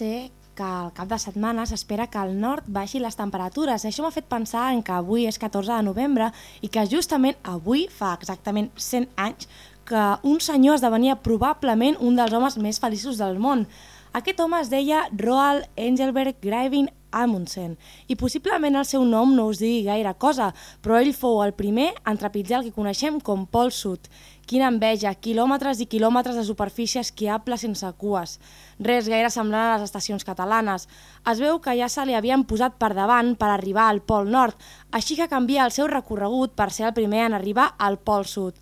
ser que al cap de setmana s'espera que al nord baixi les temperatures. Això m'ha fet pensar en que avui és 14 de novembre i que justament avui fa exactament 100 anys que un senyor esdevenia probablement un dels homes més feliços del món. Aquest home es deia Roald Engelbert Greiving Amundsen i possiblement el seu nom no us digui gaire cosa, però ell fou el primer en trepitjar el que coneixem com Pol Sud. Quina enveja, quilòmetres i quilòmetres de superfície esquiable sense cues. Res gaire semblant a les estacions catalanes. Es veu que ja se li havien posat per davant per arribar al Pol Nord, així que canvia el seu recorregut per ser el primer en arribar al Pol Sud.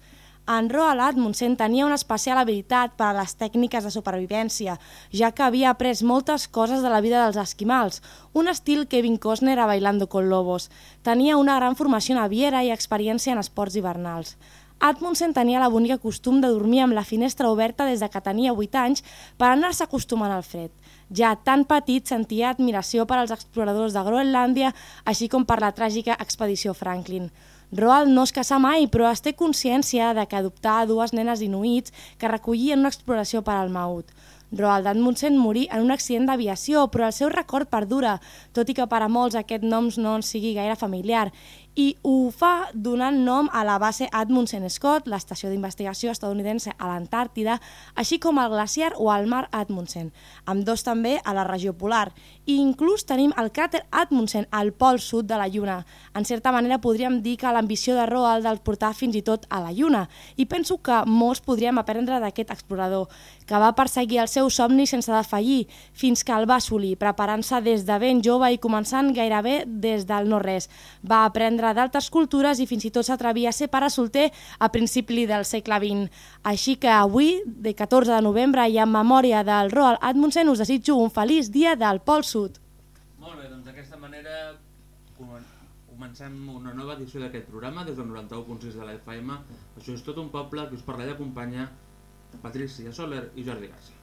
En Roald Amundsen tenia una especial habilitat per a les tècniques de supervivència, ja que havia après moltes coses de la vida dels esquimals, un estil Kevin Costner a Bailando con Lobos. Tenia una gran formació naviera i experiència en esports hivernals. Atmundsen tenia la bonica costum de dormir amb la finestra oberta des de que tenia 8 anys per anar-se acostumant al fred. Ja tan petit sentia admiració per als exploradors de Groenlàndia, així com per la tràgica expedició Franklin. Roald no es casà mai, però es té consciència de que adoptà dues nenes inuits que recollien una exploració per al Maut. Roald Amundsen morí en un accident d'aviació, però el seu record perdura, tot i que per a molts aquest nom no en sigui gaire familiar, i ho fa donant nom a la base Amundsen Scott, l'estació d'investigació estadounidense a l'Antàrtida, així com al glaciar o al mar Amundsen, amb dos també a la regió polar. I inclús tenim el cràter Amundsen al pol sud de la Lluna. En certa manera podríem dir que l'ambició de Roald el portar fins i tot a la Lluna, i penso que molts podríem aprendre d'aquest explorador, que va perseguir el seu somni sense defallir, fins que el va assolir, preparant-se des de ben jove i començant gairebé des del no-res. Va aprendre parlar d'altres cultures i fins i tot s'atrevia a ser pare solter a principi del segle XX. Així que avui, de 14 de novembre, i en memòria del Roald Amundsen, us desitjo un feliç dia del Pol Sud. Molt bé, doncs d'aquesta manera comencem una nova edició d'aquest programa des del 91.6 de la FM. Això és tot un poble que us parla i acompanya Patricia Soler i Jordi Garcia.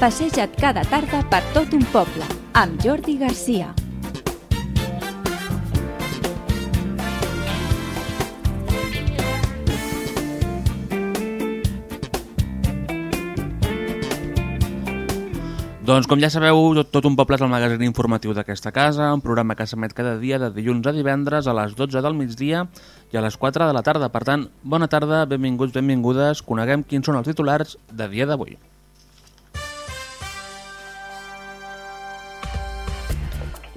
Passeja't cada tarda per tot un poble, amb Jordi Garcia. Doncs com ja sabeu, tot, tot un poble és el magazín informatiu d'aquesta casa, un programa que s'emet cada dia de dilluns a divendres a les 12 del migdia i a les 4 de la tarda. Per tant, bona tarda, benvinguts, benvingudes, coneguem quins són els titulars de dia d'avui.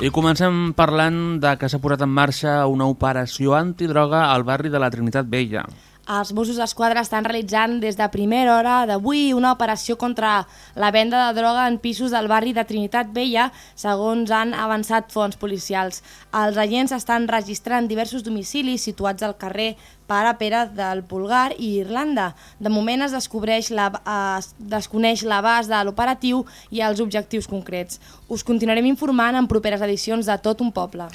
I comencem parlant de que s'ha posat en marxa una operació antidroga al barri de la Trinitat Vella. Els Mossos d'Esquadra estan realitzant des de primera hora d'avui una operació contra la venda de droga en pisos del barri de Trinitat Vella, segons han avançat fons policials. Els agents estan registrant diversos domicilis situats al carrer Pare Pere del Pulgar i Irlanda. De moment es descobreix la, es desconeix l'abast de l'operatiu i els objectius concrets. Us continuarem informant en properes edicions de Tot un poble.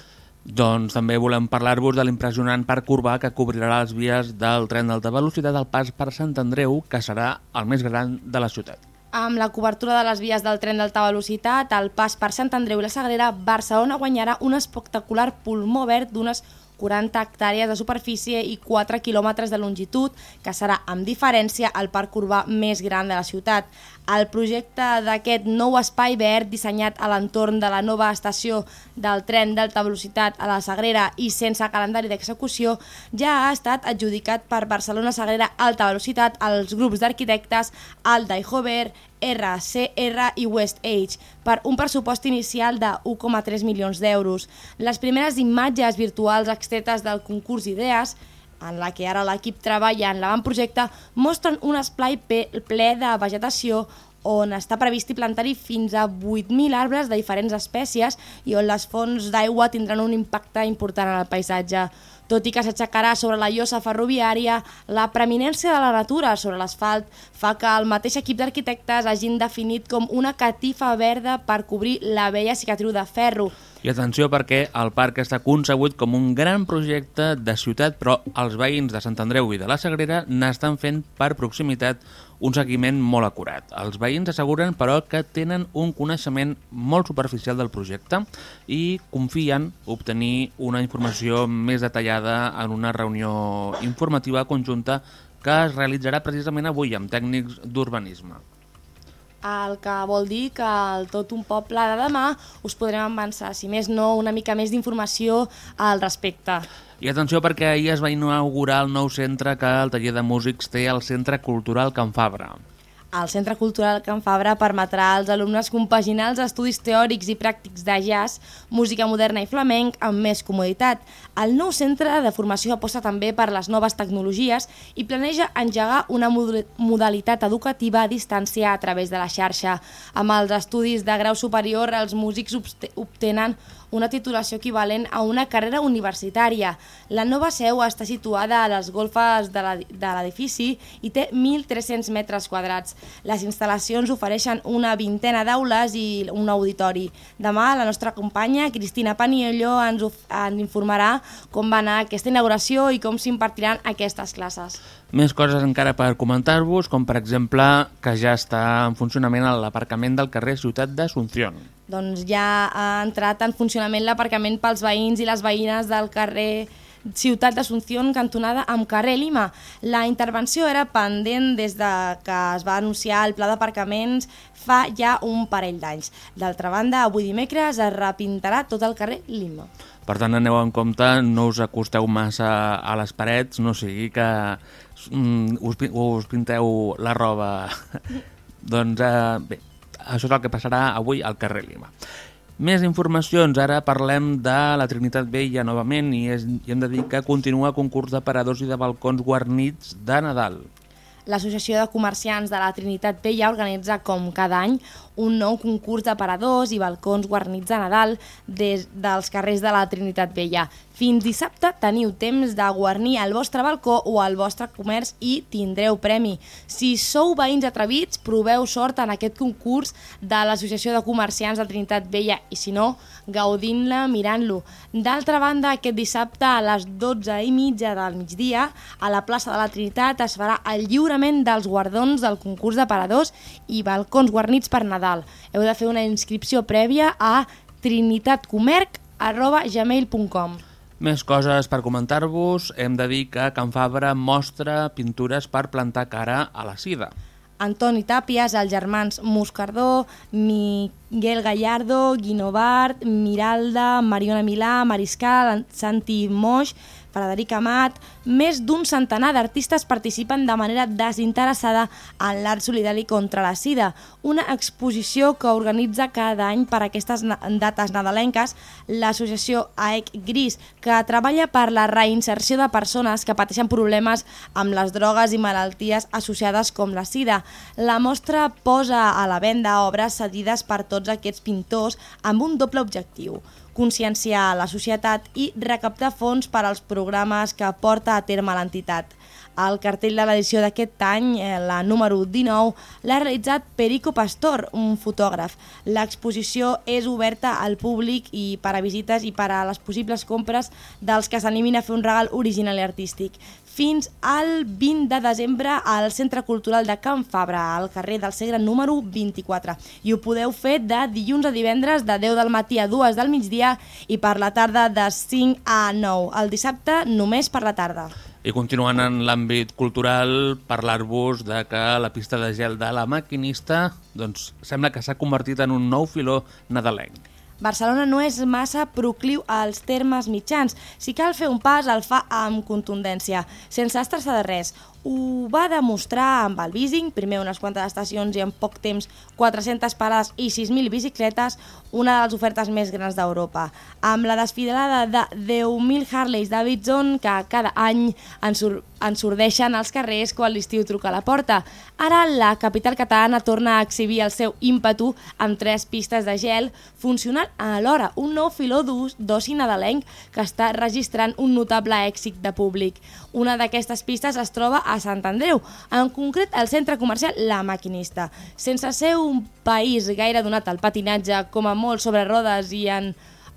Doncs també volem parlar-vos de l'impressionant parc urbà que cobrirà les vies del tren d'alta velocitat al pas per Sant Andreu, que serà el més gran de la ciutat. Amb la cobertura de les vies del tren d'alta velocitat, al pas per Sant Andreu i la Sagrera, Barcelona guanyarà un espectacular pulmó verd d'unes 40 hectàrees de superfície i 4 quilòmetres de longitud, que serà amb diferència el parc urbà més gran de la ciutat. El projecte d'aquest nou espai verd dissenyat a l'entorn de la nova estació del tren d'alta velocitat a la Sagrera i sense calendari d'execució ja ha estat adjudicat per Barcelona Sagrera Alta Velocitat als grups d'arquitectes Alda i Hover, RCR i West Age per un pressupost inicial de 1,3 milions d'euros. Les primeres imatges virtuals extretes del concurs d'idees en la que ara l'equip treballa en l'avantprojecte, mostren un esplai ple de vegetació on està previst plantar-hi fins a 8.000 arbres de diferents espècies i on les fonts d'aigua tindran un impacte important en el paisatge. Tot i que s'aixecarà sobre la llosa ferroviària, la preeminència de la natura sobre l'asfalt fa que el mateix equip d'arquitectes hagin definit com una catifa verda per cobrir la vella cicatriu de ferro, I atenció perquè el parc està concebut com un gran projecte de ciutat, però els veïns de Sant Andreu i de la Sagrera n'estan fent per proximitat un seguiment molt acurat. Els veïns asseguren, però, que tenen un coneixement molt superficial del projecte i confien obtenir una informació més detallada en una reunió informativa conjunta que es realitzarà precisament avui amb tècnics d'urbanisme. El que vol dir que el tot un poble de demà us podrem avançar, si més no, una mica més d'informació al respecte. I atenció perquè ahir es va inaugurar el nou centre que el taller de músics té al Centre Cultural Can Fabra. El Centre Cultural Can Fabra permetrà als alumnes compaginar els estudis teòrics i pràctics de jazz, música moderna i flamenc amb més comoditat. El nou centre de formació aposta també per les noves tecnologies i planeja engegar una modalitat educativa a distància a través de la xarxa. Amb els estudis de grau superior, els músics obtenen una titulació equivalent a una carrera universitària. La nova seu està situada a les golfes de l'edifici i té 1.300 metres quadrats. Les instal·lacions ofereixen una vintena d'aules i un auditori. Demà la nostra companya Cristina Paniello ens, ens informarà com va anar aquesta inauguració i com s'impartiran aquestes classes. Més coses encara per comentar-vos, com per exemple que ja està en funcionament l'aparcament del carrer Ciutat d'Assumpción. Doncs ja ha entrat en funcionament l'aparcament pels veïns i les veïnes del carrer Ciutat d'Assumpción cantonada amb carrer Lima. La intervenció era pendent des de que es va anunciar el pla d'aparcaments fa ja un parell d'anys. D'altra banda, avui dimecres es repintarà tot el carrer Lima. Per tant, aneu en compte, no us acosteu massa a les parets, no sigui que mm, us, us pinteu la roba. doncs eh, bé, això és el que passarà avui al carrer Lima. Més informacions, ara parlem de la Trinitat Vella novament i, és, i hem de dir que continua concurs de paradors i de balcons guarnits de Nadal. L'Associació de Comerciants de la Trinitat Vella organitza com cada any un nou concurs de paradors i balcons guarnits de Nadal des dels carrers de la Trinitat Vella. Fins dissabte teniu temps de guarnir el vostre balcó o el vostre comerç i tindreu premi. Si sou veïns atrevits, proveu sort en aquest concurs de l'Associació de Comerciants de Trinitat Vella i si no, gaudint-la mirant-lo. D'altra banda, aquest dissabte a les 12 i mitja del migdia a la plaça de la Trinitat es farà el lliurament dels guardons del concurs de paradors i balcons guarnits per Nadal Nadal. Heu de fer una inscripció prèvia a trinitatcomerc.gmail.com més coses per comentar-vos. Hem de dir que Can Fabra mostra pintures per plantar cara a la sida. Antoni Tàpies, els germans Moscardó, Miguel Gallardo, Guinovart, Miralda, Mariona Milà, Mariscal, Santi Moix, Frederic Amat, més d'un centenar d'artistes participen de manera desinteressada en l'art solidari contra la sida, una exposició que organitza cada any per aquestes dates nadalenques l'associació AEC Gris, que treballa per la reinserció de persones que pateixen problemes amb les drogues i malalties associades com la sida. La mostra posa a la venda obres cedides per tots aquests pintors amb un doble objectiu conscienciar la societat i recaptar fons per als programes que porta a terme l'entitat. El cartell de l'edició d'aquest any, eh, la número 19, l'ha realitzat Perico Pastor, un fotògraf. L'exposició és oberta al públic i per a visites i per a les possibles compres dels que s'animin a fer un regal original i artístic fins al 20 de desembre al Centre Cultural de Can Fabra, al carrer del Segre número 24. I ho podeu fer de dilluns a divendres de 10 del matí a 2 del migdia i per la tarda de 5 a 9. El dissabte només per la tarda. I continuant en l'àmbit cultural, parlar-vos de que la pista de gel de la maquinista doncs, sembla que s'ha convertit en un nou filó nadalenc. Barcelona no és massa procliu als termes mitjans. Si cal fer un pas, el fa amb contundència, sense estressar de res. Ho va demostrar amb el Bising, primer unes quantes estacions i en poc temps 400 parades i 6.000 bicicletes, una de les ofertes més grans d'Europa. Amb la desfilada de 10.000 Harleys Davidson que cada any ensordeixen els carrers quan l'estiu truca a la porta. Ara la capital catalana torna a exhibir el seu ímpetu amb tres pistes de gel funcionant alhora un nou filó d'oci nadalenc que està registrant un notable èxit de públic. Una d'aquestes pistes es troba a Sant Andreu, en concret al centre comercial La Maquinista. Sense ser un país gaire donat al patinatge, com a molt sobre rodes i en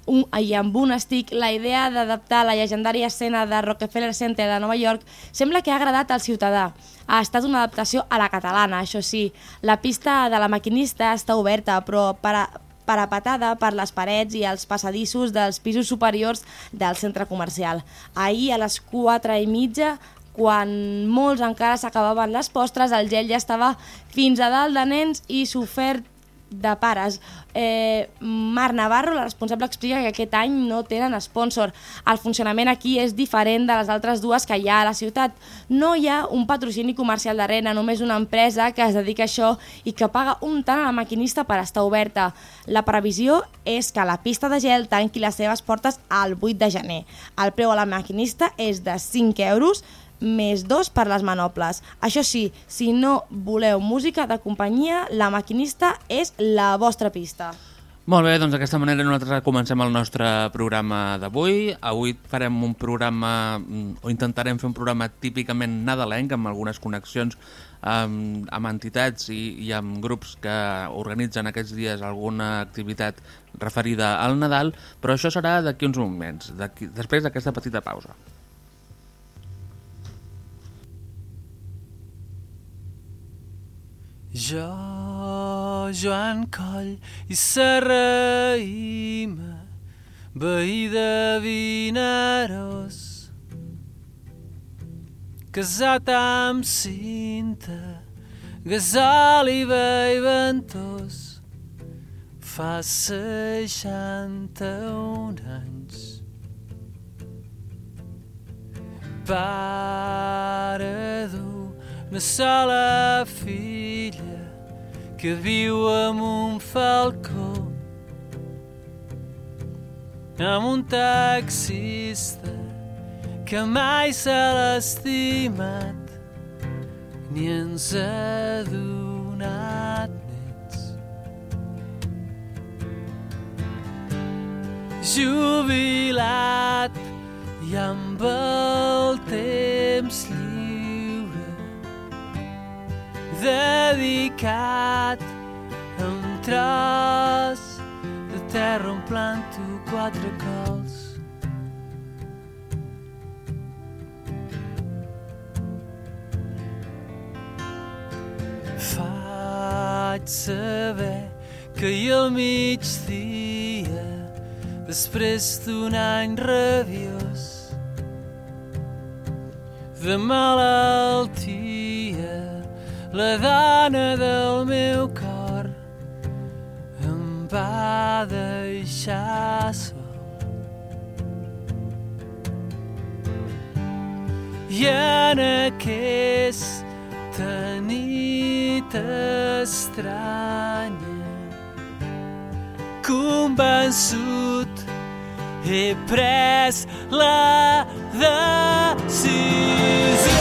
un, i amb un estic, la idea d'adaptar la llegendària escena de Rockefeller Center de Nova York sembla que ha agradat al ciutadà. Ha estat una adaptació a la catalana, això sí. La pista de la maquinista està oberta, però per a, parapetada per les parets i els passadissos dels pisos superiors del centre comercial. Ahir a les 4 i mitja quan molts encara s'acabaven les postres, el gel ja estava fins a dalt de nens i sofert de pares. Eh, Marc Navarro, la responsable, explica que aquest any no tenen sponsor. El funcionament aquí és diferent de les altres dues que hi ha a la ciutat. No hi ha un patrocini comercial darrere, només una empresa que es dedica a això i que paga un tant a la maquinista per estar oberta. La previsió és que la pista de gel tanqui les seves portes al 8 de gener. El preu a la maquinista és de 5 euros, més dos per les manoples. Això sí, si no voleu música de companyia, la maquinista és la vostra pista. Molt bé, doncs d'aquesta manera nosaltres comencem el nostre programa d'avui. Avui farem un programa, mm, o intentarem fer un programa típicament nadalenc, amb algunes connexions amb, amb entitats i, i amb grups que organitzen aquests dies alguna activitat referida al Nadal, però això serà d'aquí uns moments, després d'aquesta petita pausa. Jo, Joan Coll i Serraïma, veí de Vinaròs, casat amb cinta, gasòliva i ventós, fa seixanta-un anys. Pare dur una sola filla que viu amb un falcó amb un taxista que mai se l'ha estimat ni ens ha donat nets. Jubilat i amb el temps lliure dedicat a un tros de terra on planto quatre cols. Faig saber que hi al migdia, després d'un any rabiós, de malaltia, la dona del meu cor em va deixar sol. I en aquesta nit estranya convençut he pres la decisió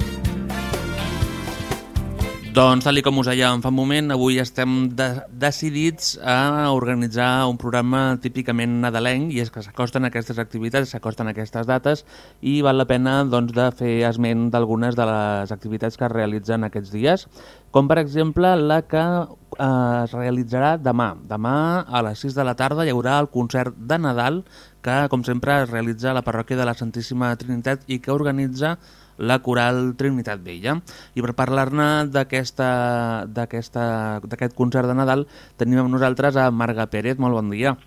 Doncs, tal com us deia fa un moment, avui estem de decidits a organitzar un programa típicament nadalenc i és que s'acosten aquestes activitats, s'acosten aquestes dates i val la pena doncs, de fer esment d'algunes de les activitats que es realitzen aquests dies, com per exemple la que eh, es realitzarà demà. Demà a les 6 de la tarda hi haurà el concert de Nadal que, com sempre, es realitza a la parròquia de la Santíssima Trinitat i que organitza la Coral Trinitat Vella. I per parlar-ne d'aquest concert de Nadal tenim amb nosaltres a Marga Pérez. Molt bon dia.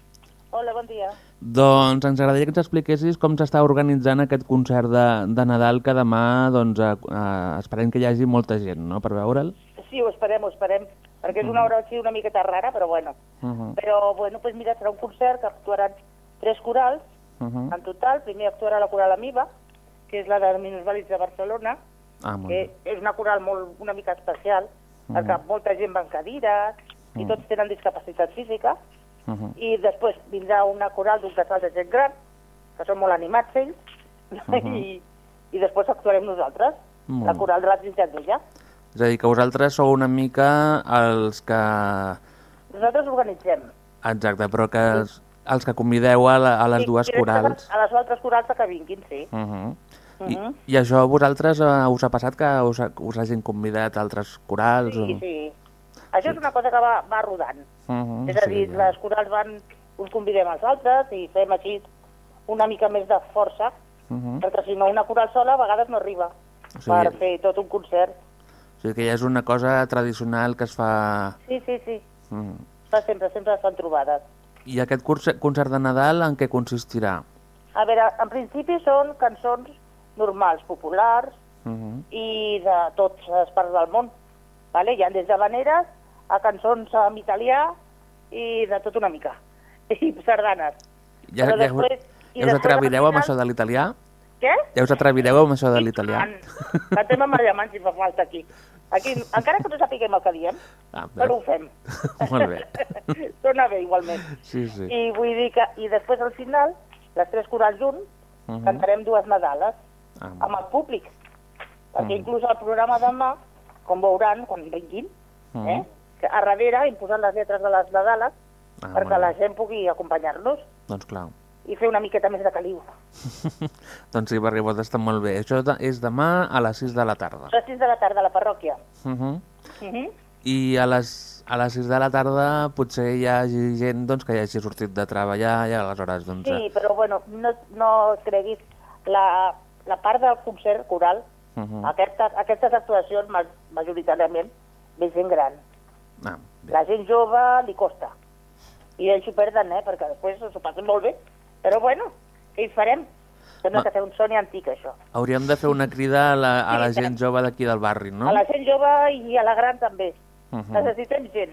Hola, bon dia. Doncs ens agradaria que ens expliquessis com s'està organitzant aquest concert de, de Nadal que demà doncs, eh, esperem que hi hagi molta gent no, per veure'l. Sí, ho esperem, ho esperem perquè és una hora així una miqueta rara, però bueno. Uh -huh. Però, bueno, pues mira, serà un concert que actuaran tres corals, uh -huh. en total. Primer actuarà la coral Amiba, que és la de Minusvàlids de Barcelona, ah, que és una coral molt, una mica especial, mm. perquè molta gent va en cadires i tots tenen discapacitat física, Uh -huh. i després vindrà una coral d'un casal de gent gran, que són molt animats ells, i, i després actuarem nosaltres, Molt la coral de la Trinitat Vella. És a dir, que vosaltres sou una mica els que... Nosaltres organitzem. Exacte, però que els, els que convideu a, la, a les I- dues corals. A les altres corals que vinguin, sí. Uh -huh. I, Mhm. I això a vosaltres eh, us ha passat que us, ha- us hagin convidat altres corals? Sí, o... sí. Això és una cosa que va, va rodant. Uh -huh, És a dir, sí, les corals van, uns convidem als altres i fem així una mica més de força, Uh -huh. perquè si no una coral sola a vegades no arriba Sí. per fer tot un concert. O sigui que ja és una cosa tradicional que es fa... Sí, sí, sí. Mm. Fa sempre, sempre estan trobades. I aquest concert de Nadal en què consistirà? A veure, en principi són cançons normals, populars Uh -huh. i de tots les parts del món. Vale? Hi ha des de veneres a cançons en italià i de tot una mica. I sardanes. Ja, Però ja, us- després- i ja us atrevireu amb això de l'italià? Què? Ja us atrevireu amb això de l'italià? Cantem amb alemany si fa falta aquí. aquí. Encara que no sapiguem el que diem, Ah, però ho fem. Molt bé. Sona bé, igualment. Sí, sí. I vull dir que... I després, al final, les tres corals junts, Uh -huh. cantarem dues Nadales Ah, amb el públic. Perquè Mhm. inclús el programa demà, com veuran, quan vinguin, Mhm. eh, que a darrere hem posat les lletres de les Nadales Ah, perquè la gent pugui acompanyar-nos Doncs clar. i fer una miqueta més de caliu. doncs sí, perquè pot estar molt bé. Això de- és demà a les 6 de la tarda. A les 6 de la tarda a la parròquia. Uh -huh. Uh -huh. I a les, a les 6 de la tarda potser hi hagi gent doncs, que ja hagi sortit de treballar i aleshores doncs... Sí, però bueno, no, no creguis, la, la part del concert coral, Uh -huh. aquestes, aquestes actuacions ma- majoritàriament ve gent gran. ah, bé. La gent jove li costa. I ells s'ho perden, eh? Perquè després s'ho passen molt bé. Però bueno, què hi farem? Sembla Va. que té un soni antic, això. Hauríem de fer una crida a la, a la gent jove d'aquí del barri, no? A la gent jove i a la gran també. Uh -huh. Necessitem gent.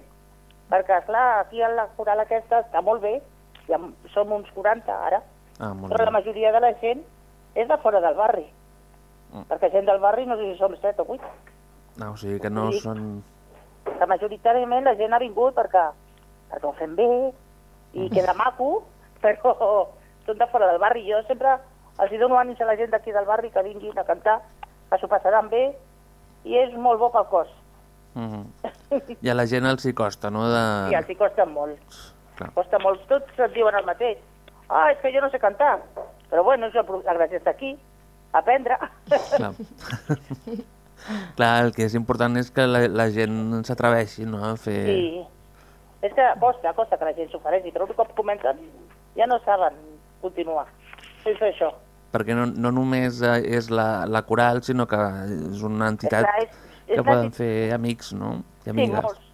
Perquè, esclar, aquí a la coral aquesta està molt bé, am- som uns 40 ara, Ah, però la bé. majoria de la gent és de fora del barri. Mm. Perquè gent del barri no sé si som 7 o 8. Ah, o sigui que no Sí. són... Que majoritàriament la gent ha vingut perquè, perquè ho fem bé i queda maco, però són de fora del barri. Jo sempre els dono ànims a la gent d'aquí del barri que vinguin a cantar, que s'ho passaran bé i és molt bo pel cos. Uh -huh. I a la gent els hi costa, no? De... I els hi costa molt. Clar. Costa molt. Tots et diuen el mateix. Ah, és que jo no sé cantar. Però bueno, és la, gràcia està aquí, aprendre. Clar. Clar, el que és important és que la, la gent s'atreveixi no? a fer... Sí. És que costa, costa que la gent s'ofereixi, però un cop comencen ja no saben continuar sense això. Perquè no, no només eh, és la, la coral, sinó que és una entitat Clar, és- és que poden fer amics, no? I Sí, amigues. molts.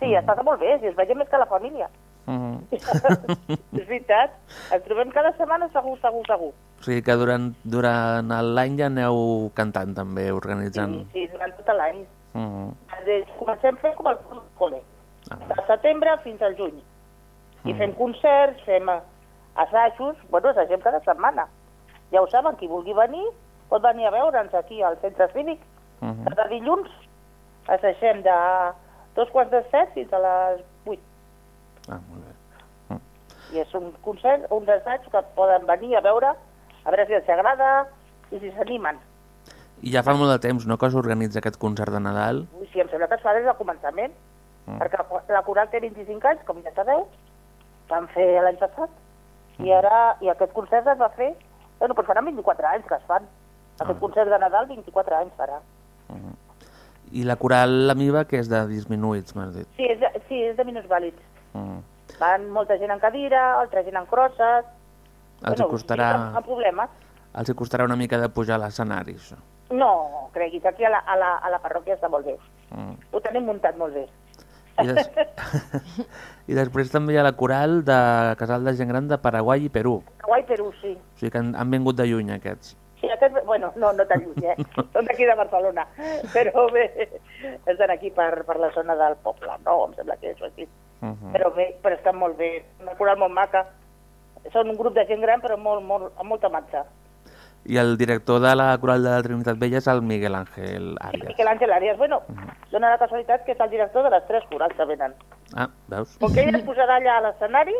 Sí, es passa molt bé, si es veiem més que la família. Mhm. és veritat, ens trobem cada setmana segur, segur, segur. O sigui que durant, durant l'any ja aneu cantant també, Sí, organitzant. sí, durant tot l'any. Mhm. Des- Comencem fent com el col·le, Ah, de setembre fins al juny. I fem concerts, fem assajos, bueno, assagem cada setmana. Ja ho saben, qui vulgui venir pot venir a veure'ns aquí al centre cívic. Mhm. Cada dilluns assagem de dos quarts de set fins a les vuit. Ah, molt bé. I és un concert, un assaig que poden venir a veure, a veure si els agrada i si s'animen. I ja fa molt de temps, no?, que s'organitza aquest concert de Nadal. Ui, sí, em sembla que es fa des del començament, Mm. perquè la coral té 25 anys, com ja sabeu, van fer l'any passat, i ara, i aquest concert es va fer, bueno, doncs faran 24 anys que es fan. Aquest Ah. concert de Nadal, 24 anys farà. I la coral La Miva, que és de disminuïts, m'has dit. Sí, és de, sí, és de minusvàlids. Mm. Van molta gent en cadira, altra gent en crosses... Els hi costarà... amb, problemes. Els costarà una mica de pujar a l'escenari, això. No, creguis, aquí a la, a la, a la parròquia està molt bé. Mm. Ho tenim muntat molt bé. I, des... I després també hi ha la coral de Casal de Gent Gran de Paraguai i Perú. Guai, Perú, sí. O sigui que han, han vingut de lluny, aquests. Sí, aquest, bueno, no, no tan lluny, eh? Són d'aquí de Barcelona. Però bé, estan aquí per, per la zona del poble, no? Em sembla que és aquí. Uh -huh. Però bé, però estan molt bé. Una coral molt maca. Són un grup de gent gran, però molt, molt, amb molta matxa. I el director de la Coral de la Trinitat Vella és el Miguel Ángel Arias. Miquel Àngel Arias. Bueno, dona la casualitat que és el director de les tres corals que venen. Ah, veus? Que ell es posarà allà a l'escenari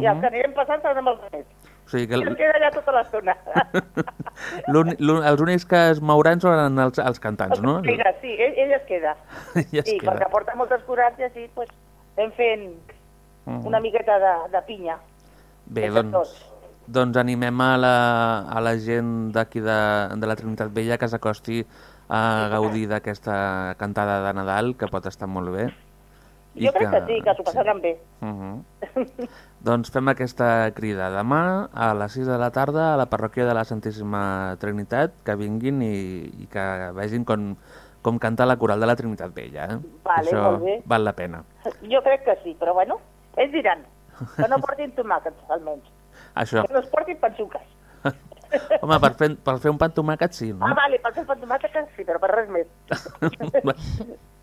i els que anirem passant seran els més. O sigui que I el- queda allà tota l'estona. els únics que es mouran són els, els cantants, no? Mira, sí, ell, ell es queda. ja es I queda. perquè porta moltes corals i així, pues, anem fent Mhm. una miqueta de, de pinya. Bé, doncs, tots. doncs animem a la, a la gent d'aquí de, de la Trinitat Vella que s'acosti a gaudir d'aquesta cantada de Nadal, que pot estar molt bé. Jo crec que sí, que s'ho passaran bé. Uh -huh. doncs fem aquesta crida demà a les 6 de la tarda a la parròquia de la Santíssima Trinitat, que vinguin i, i que vegin com, com canta la coral de la Trinitat Vella. Eh? Vale, Això molt bé. val la pena. Jo crec que sí, però bueno, ells diran que no portin tomàquets, almenys. Això. Que no es portin panxuques. Home, per fer, per fer un pa amb tomàquet sí, no? Ah, vale, per fer pan tomàquets sí, però per res més.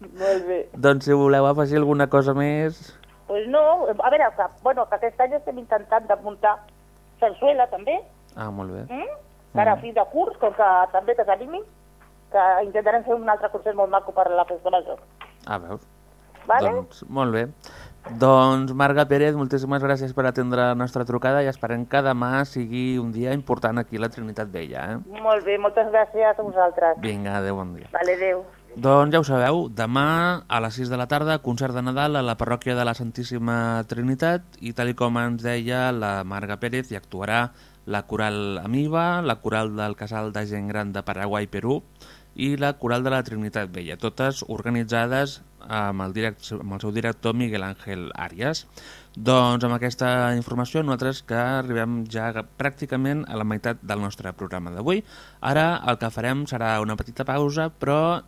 Molt bé. doncs si voleu afegir alguna cosa més... Pues no, a veure, que, bueno, que aquest any estem intentant de muntar Sarsuela també, Ah, molt bé. mm? que ara a fi de curs, com que també que s'animin, que intentarem fer un altre concert molt maco per la festa major. Ah, veus? Vale? Doncs molt bé. Doncs Marga Pérez, moltíssimes gràcies per atendre la nostra trucada i esperem que demà sigui un dia important aquí a la Trinitat Vella. Eh? Molt bé, moltes gràcies a vosaltres. Vinga, adeu, bon dia. Vale, adeu. Doncs ja ho sabeu, demà a les 6 de la tarda, concert de Nadal a la parròquia de la Santíssima Trinitat i tal i com ens deia la Marga Pérez, hi actuarà la coral Amiba, la coral del Casal de Gent Gran de Paraguai, Perú i la coral de la Trinitat Vella, totes organitzades amb el, direct, amb el seu director Miguel Ángel Arias. Doncs amb aquesta informació nosaltres que arribem ja pràcticament a la meitat del nostre programa d'avui. Ara el que farem serà una petita pausa, però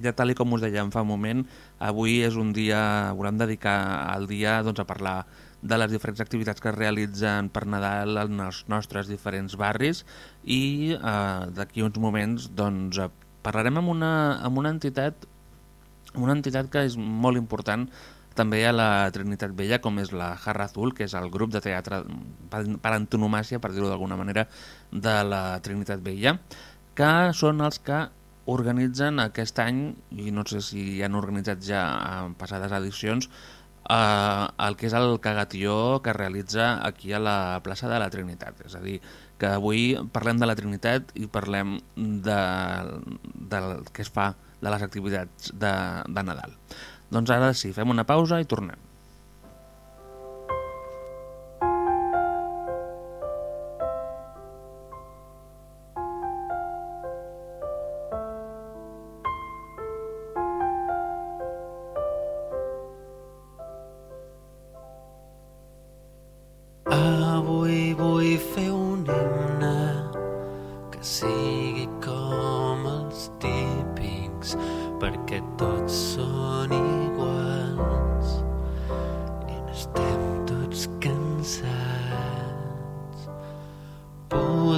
ja tal com us dèiem fa un moment, avui és un dia, volem dedicar el dia doncs, a parlar de les diferents activitats que es realitzen per Nadal en els nostres diferents barris i eh, d'aquí uns moments doncs, parlarem amb una, amb una entitat una entitat que és molt important també a la Trinitat Vella, com és la Jarra Azul, que és el grup de teatre per, per antonomàcia, per dir-ho d'alguna manera, de la Trinitat Vella, que són els que organitzen aquest any, i no sé si han organitzat ja en passades edicions, eh, el que és el cagatió que realitza aquí a la plaça de la Trinitat. És a dir, que avui parlem de la Trinitat i parlem de, del que es fa de les activitats de, de Nadal. Doncs ara sí, fem una pausa i tornem.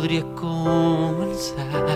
podría comenzar.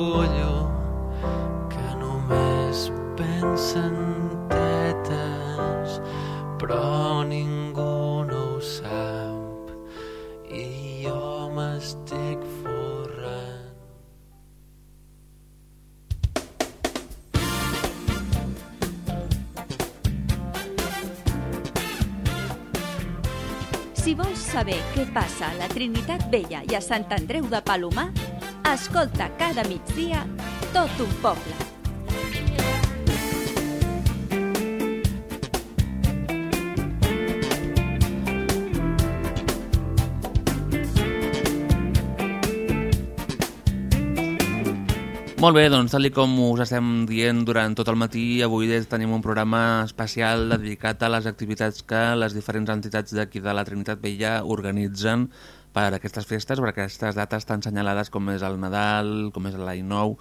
Capullo que només pensa en tetes però ningú no ho sap i jo m'estic Si vols saber què passa a la Trinitat Vella i a Sant Andreu de Palomar, escolta cada migdia tot un poble. Molt bé, doncs tal com us estem dient durant tot el matí, avui tenim un programa especial dedicat a les activitats que les diferents entitats d'aquí de la Trinitat Vella organitzen per aquestes festes, per aquestes dates tan senyalades com és el Nadal, com és l'any nou,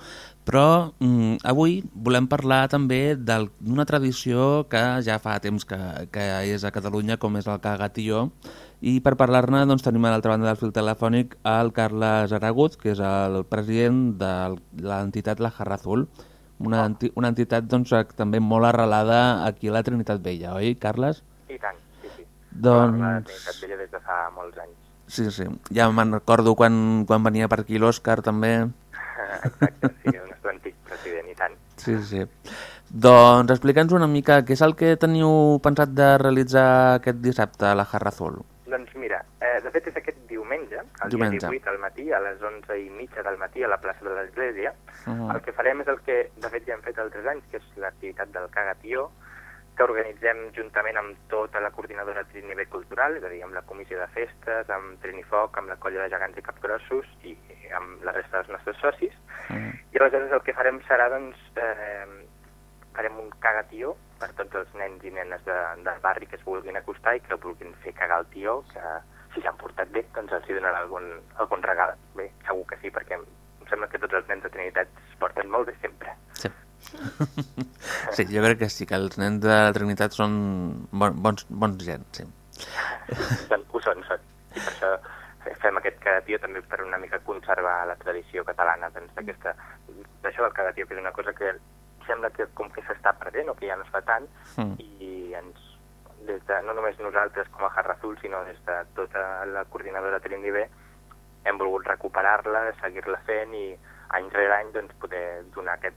però mm, avui volem parlar també d'una tradició que ja fa temps que, que és a Catalunya, com és el Cagatió, i per parlar-ne doncs, tenim a l'altra banda del fil telefònic el Carles Aragut, que és el president de l'entitat La Jarra Azul, una, enti una entitat doncs, eh, també molt arrelada aquí a la Trinitat Vella, oi, Carles? I tant, sí, sí. Doncs- La Trinitat Vella des de fa molts anys. Sí, sí. Ja me'n recordo quan, quan venia per aquí l'Òscar, també. Exacte, sí, el nostre antic president, i tant. Sí, sí. Doncs explica'ns una mica què és el que teniu pensat de realitzar aquest dissabte a la Jarra Azul. Doncs mira, eh, de fet és aquest diumenge, el Diumenge. dia 18 al matí, a les 11 i mitja del matí a la plaça de l'Església. Mhm. El que farem és el que de fet ja hem fet altres anys, que és l'activitat del Cagatió, que organitzem juntament amb tota la coordinadora Trinivell Cultural, és a dir, amb la comissió de festes, amb Trinifoc, amb la colla de gegants i capgrossos i amb la resta dels nostres socis. Mhm. I aleshores el que farem serà, doncs, eh, farem un cagatió per tots els nens i nenes de, del barri que es vulguin acostar i que vulguin fer cagar el tió, que si s'han portat bé, doncs els hi donarà algun, algun regal. Bé, segur que sí, perquè em sembla que tots els nens de Trinitat es porten molt bé sempre. Sí. sí, jo crec que sí, que els nens de la Trinitat són bon, bons, bons gent, sí. Ho són, són. I per això fem aquest cagatió també per una mica conservar la tradició catalana doncs, d'aquesta d'això del cagatió, que és una cosa que sembla que com que s'està perdent o que ja no es fa tant Mm. i ens, des de, no només nosaltres com a Jarra Azul, sinó des de tota la coordinadora Trindivé hem volgut recuperar-la, seguir-la fent i any rere any doncs, poder donar aquest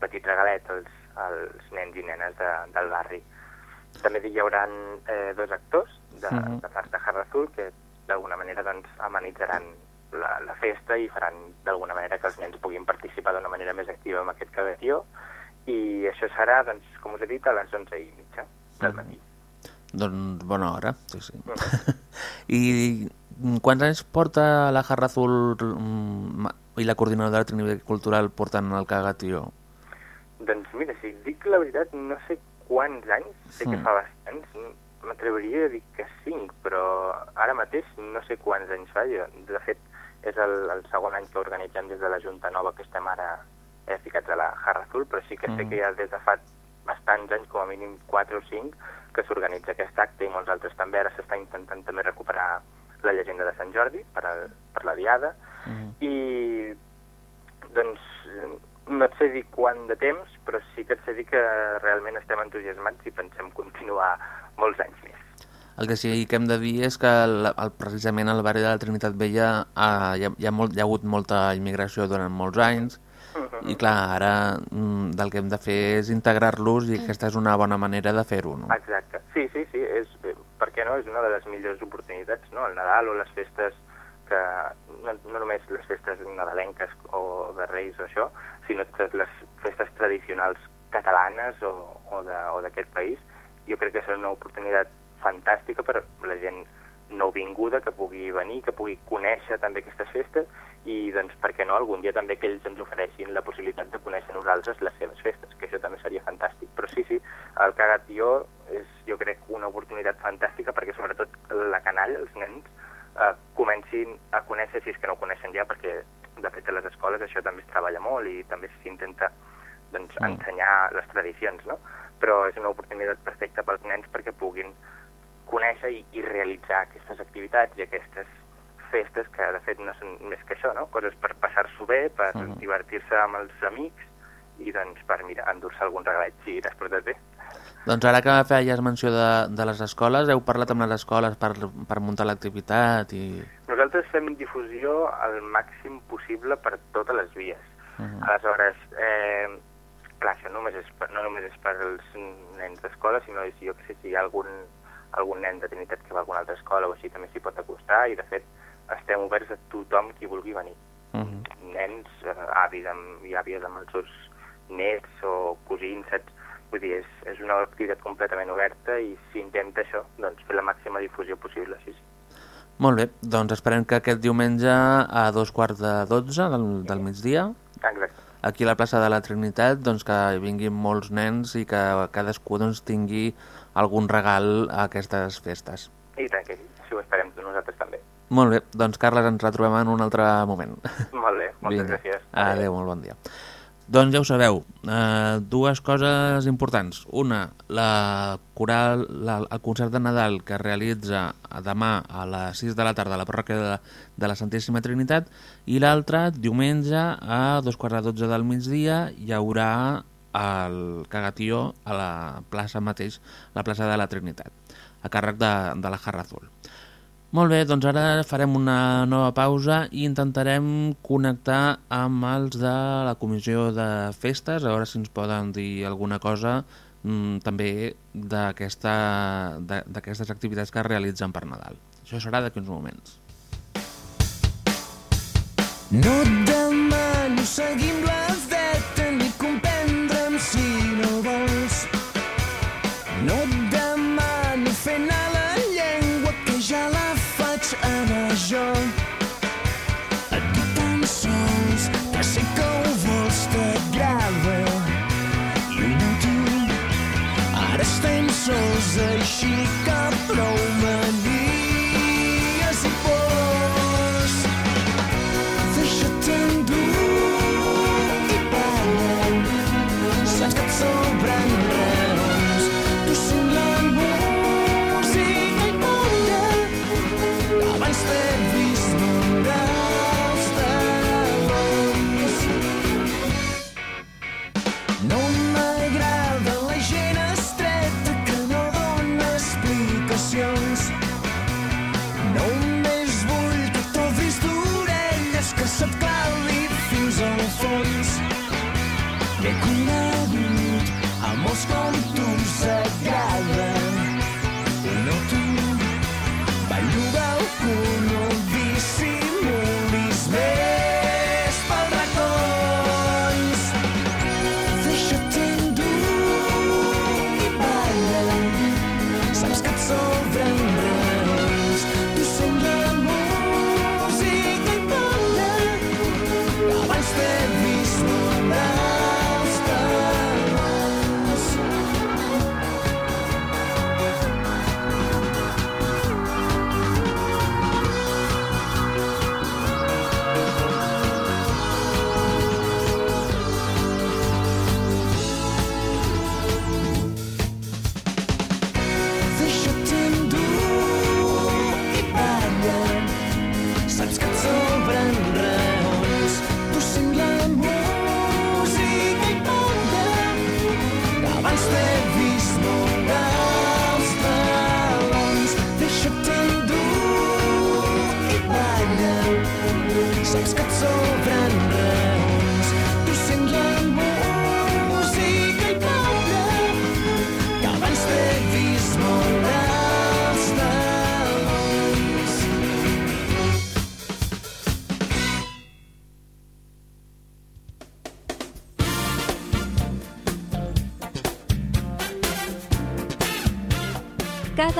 petit regalet als, als nens i nenes de, del barri. També hi haurà eh, dos actors de, Mhm. de part de Jarra Azul que d'alguna manera doncs, amenitzaran la, la festa i faran d'alguna manera que els nens puguin participar d'una manera més activa en aquest cagatió i això serà, doncs, com us he dit, a les 11 i mitja del matí. Doncs bona hora, sí, sí. Mhm. I mm, quants anys porta la Jarra Azul mm, i la coordinadora de Trinidad Cultural portant el cagatió? Doncs mira, si dic la veritat, no sé quants anys, sé que fa bastants, m'atreviria a dir que 5, però ara mateix no sé quants anys fa. Jo, de fet, és el, el segon any que organitzem des de la Junta Nova, que estem ara eh, ficats a la Jarra Azul, però sí que sé Mm. que ja des de fa bastants anys, com a mínim 4 o 5, que s'organitza aquest acte i molts altres també. Ara s'està intentant també recuperar la llegenda de Sant Jordi per, al, per la Diada, Mm. i doncs no et sé dir quant de temps, però sí que et sé dir que realment estem entusiasmats i pensem continuar molts anys més. El que sí que hem de dir és que el, el, precisament al barri de la Trinitat Vella ah, hi, ha, hi, ha molt, hi ha hagut molta immigració durant molts anys i clar, ara mm, del que hem de fer és integrar-los i aquesta és una bona manera de fer-ho, no? Exacte. Sí, sí, sí, és, eh, per què no? És una de les millors oportunitats, no? El Nadal o les festes que no, no només les festes nadalenques o de Reis o això, sinó les festes tradicionals catalanes o, o d'aquest país, jo crec que és una oportunitat fantàstica per la gent nouvinguda que pugui venir, que pugui conèixer també aquestes festes i doncs per què no algun dia també que ells ens ofereixin la possibilitat de conèixer nosaltres les seves festes, que això també seria fantàstic. Però sí, sí, el Cagatió és jo crec una oportunitat fantàstica perquè sobretot la canalla, els nens, eh, comencin a conèixer, si és que no ho coneixen ja, perquè de fet a les escoles això també es treballa molt i també s'intenta doncs, Mm. ensenyar les tradicions, no? Però és una oportunitat perfecta pels nens perquè puguin conèixer i, i realitzar aquestes activitats i aquestes festes que de fet no són més que això, no? Coses per passar-s'ho bé, per. -huh. divertir-se amb els amics i doncs per mirar, endur-se algun regalet si t'has portat bé. Doncs ara que feies menció de, de les escoles, heu parlat amb les escoles per, per muntar l'activitat i... Nosaltres fem difusió al màxim possible per totes les vies. Uh -huh. Aleshores, eh, clar, això només és per, no només és per als nens d'escola, sinó si jo que sé, si hi ha algun, algun nen de Trinitat que va a alguna altra escola o així també s'hi pot acostar i de fet estem oberts a tothom qui vulgui venir. Uh -huh. Nens, eh, avis amb, i àvies amb els seus nets o cosins, saps? Vull dir, és, és una activitat completament oberta i s'intenta això, doncs fer la màxima difusió possible, sí, sí. Molt bé, doncs esperem que aquest diumenge a dos quarts de dotze del, del migdia, Exacte. aquí a la plaça de la Trinitat, doncs que vinguin molts nens i que cadascú doncs, tingui algun regal a aquestes festes. I tant que sí, així ho esperem nosaltres també. Molt bé, doncs Carles, ens retrobem en un altre moment. Molt bé, moltes Vinga. gràcies. Adéu, molt bon dia. Doncs ja ho sabeu, eh, dues coses importants. Una, la coral, la, el concert de Nadal que es realitza demà a les 6 de la tarda a la parròquia de, de la Santíssima Trinitat i l'altra, diumenge a dos quarts de dotze del migdia hi haurà el cagatió a la plaça mateix, la plaça de la Trinitat, a càrrec de, de la Jarra Azul. Molt bé, doncs ara farem una nova pausa i intentarem connectar amb els de la comissió de festes, a veure si ens poden dir alguna cosa mm, també d'aquestes activitats que es realitzen per Nadal. Això serà d'aquí uns moments. No et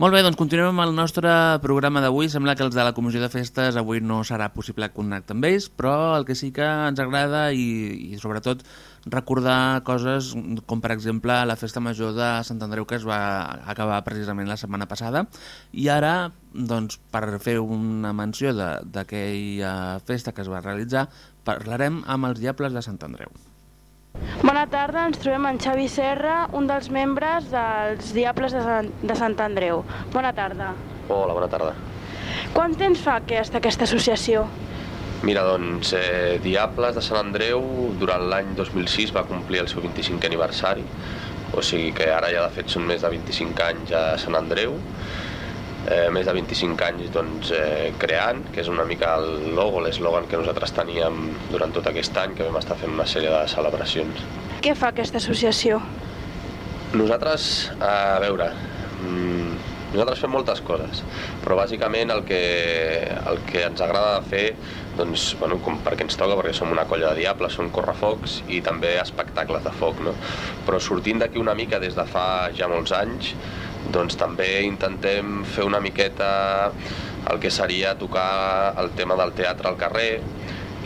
Molt bé, doncs continuem amb el nostre programa d'avui. Sembla que els de la Comissió de Festes avui no serà possible connectar amb ells, però el que sí que ens agrada i, i sobretot recordar coses com per exemple la festa major de Sant Andreu que es va acabar precisament la setmana passada i ara doncs, per fer una menció d'aquella festa que es va realitzar parlarem amb els Diables de Sant Andreu. Bona tarda, ens trobem en Xavi Serra, un dels membres dels Diables de Sant, de Sant Andreu. Bona tarda. Hola, bona tarda. Quant temps fa que està aquesta associació? Mira, doncs, eh, Diables de Sant Andreu durant l'any 2006 va complir el seu 25è aniversari, o sigui que ara ja de fet són més de 25 anys a Sant Andreu, eh, més de 25 anys doncs, eh, creant, que és una mica el logo, l'eslògan que nosaltres teníem durant tot aquest any, que vam estar fent una sèrie de celebracions. Què fa aquesta associació? Nosaltres, a veure, mm, nosaltres fem moltes coses, però bàsicament el que, el que ens agrada fer, doncs, bueno, com perquè ens toca, perquè som una colla de diables, som correfocs i també espectacles de foc, no? Però sortint d'aquí una mica des de fa ja molts anys, doncs també intentem fer una miqueta el que seria tocar el tema del teatre al carrer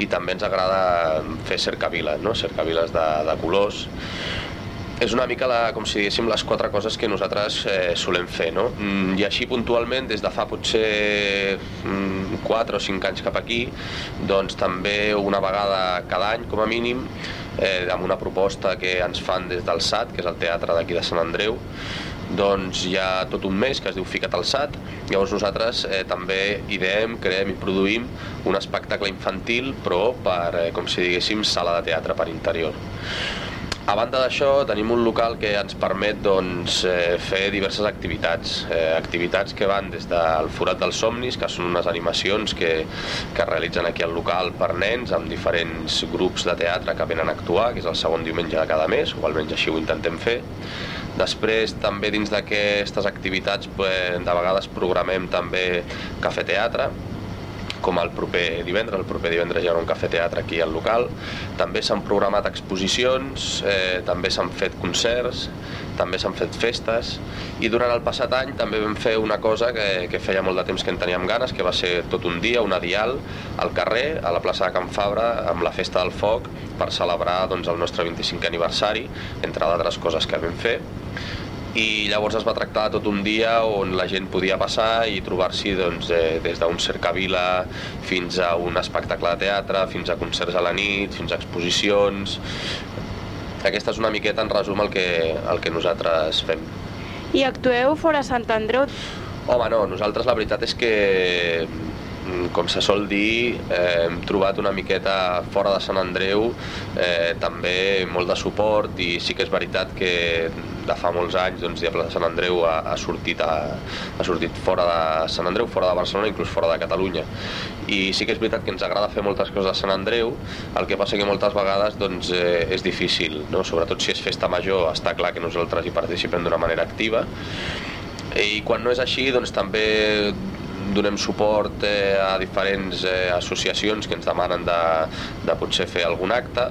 i també ens agrada fer cercaviles, no? cercaviles de, de colors és una mica, la, com si diguéssim, les quatre coses que nosaltres eh, solem fer, no? Mm, I així puntualment, des de fa potser mm, 4 o 5 anys cap aquí, doncs també una vegada cada any, com a mínim, eh, amb una proposta que ens fan des del SAT, que és el teatre d'aquí de Sant Andreu, doncs hi ha tot un mes que es diu Fica't al SAT, llavors nosaltres eh, també ideem, creem i produïm un espectacle infantil, però per, eh, com si diguéssim, sala de teatre per interior. A banda d'això, tenim un local que ens permet doncs, eh, fer diverses activitats. Eh, activitats que van des del Forat dels Somnis, que són unes animacions que, que realitzen aquí al local per nens, amb diferents grups de teatre que venen a actuar, que és el segon diumenge de cada mes, o almenys així ho intentem fer. Després, també dins d'aquestes activitats, de vegades programem també cafè-teatre, com el proper divendres, el proper divendres hi haurà un cafè teatre aquí al local. També s'han programat exposicions, eh, també s'han fet concerts, també s'han fet festes. I durant el passat any també vam fer una cosa que, que feia molt de temps que en teníem ganes, que va ser tot un dia, una dial, al carrer, a la plaça de Can Fabra, amb la Festa del Foc, per celebrar doncs, el nostre 25è aniversari, entre d'altres coses que vam fer i llavors es va tractar tot un dia on la gent podia passar i trobar-s'hi doncs, eh, des d'un cercavila fins a un espectacle de teatre, fins a concerts a la nit, fins a exposicions... Aquesta és una miqueta, en resum, el que, el que nosaltres fem. I actueu fora Sant Andreu? Home, no, nosaltres la veritat és que, com se sol dir, eh, hem trobat una miqueta fora de Sant Andreu eh, també molt de suport i sí que és veritat que de fa molts anys doncs, Diables de Sant Andreu ha, ha, sortit a, ha sortit fora de Sant Andreu, fora de Barcelona, inclús fora de Catalunya. I sí que és veritat que ens agrada fer moltes coses a Sant Andreu, el que passa que moltes vegades doncs, eh, és difícil, no? sobretot si és festa major, està clar que nosaltres hi participem d'una manera activa, i quan no és així, doncs també donem suport eh, a diferents eh, associacions que ens demanen de, de potser fer algun acte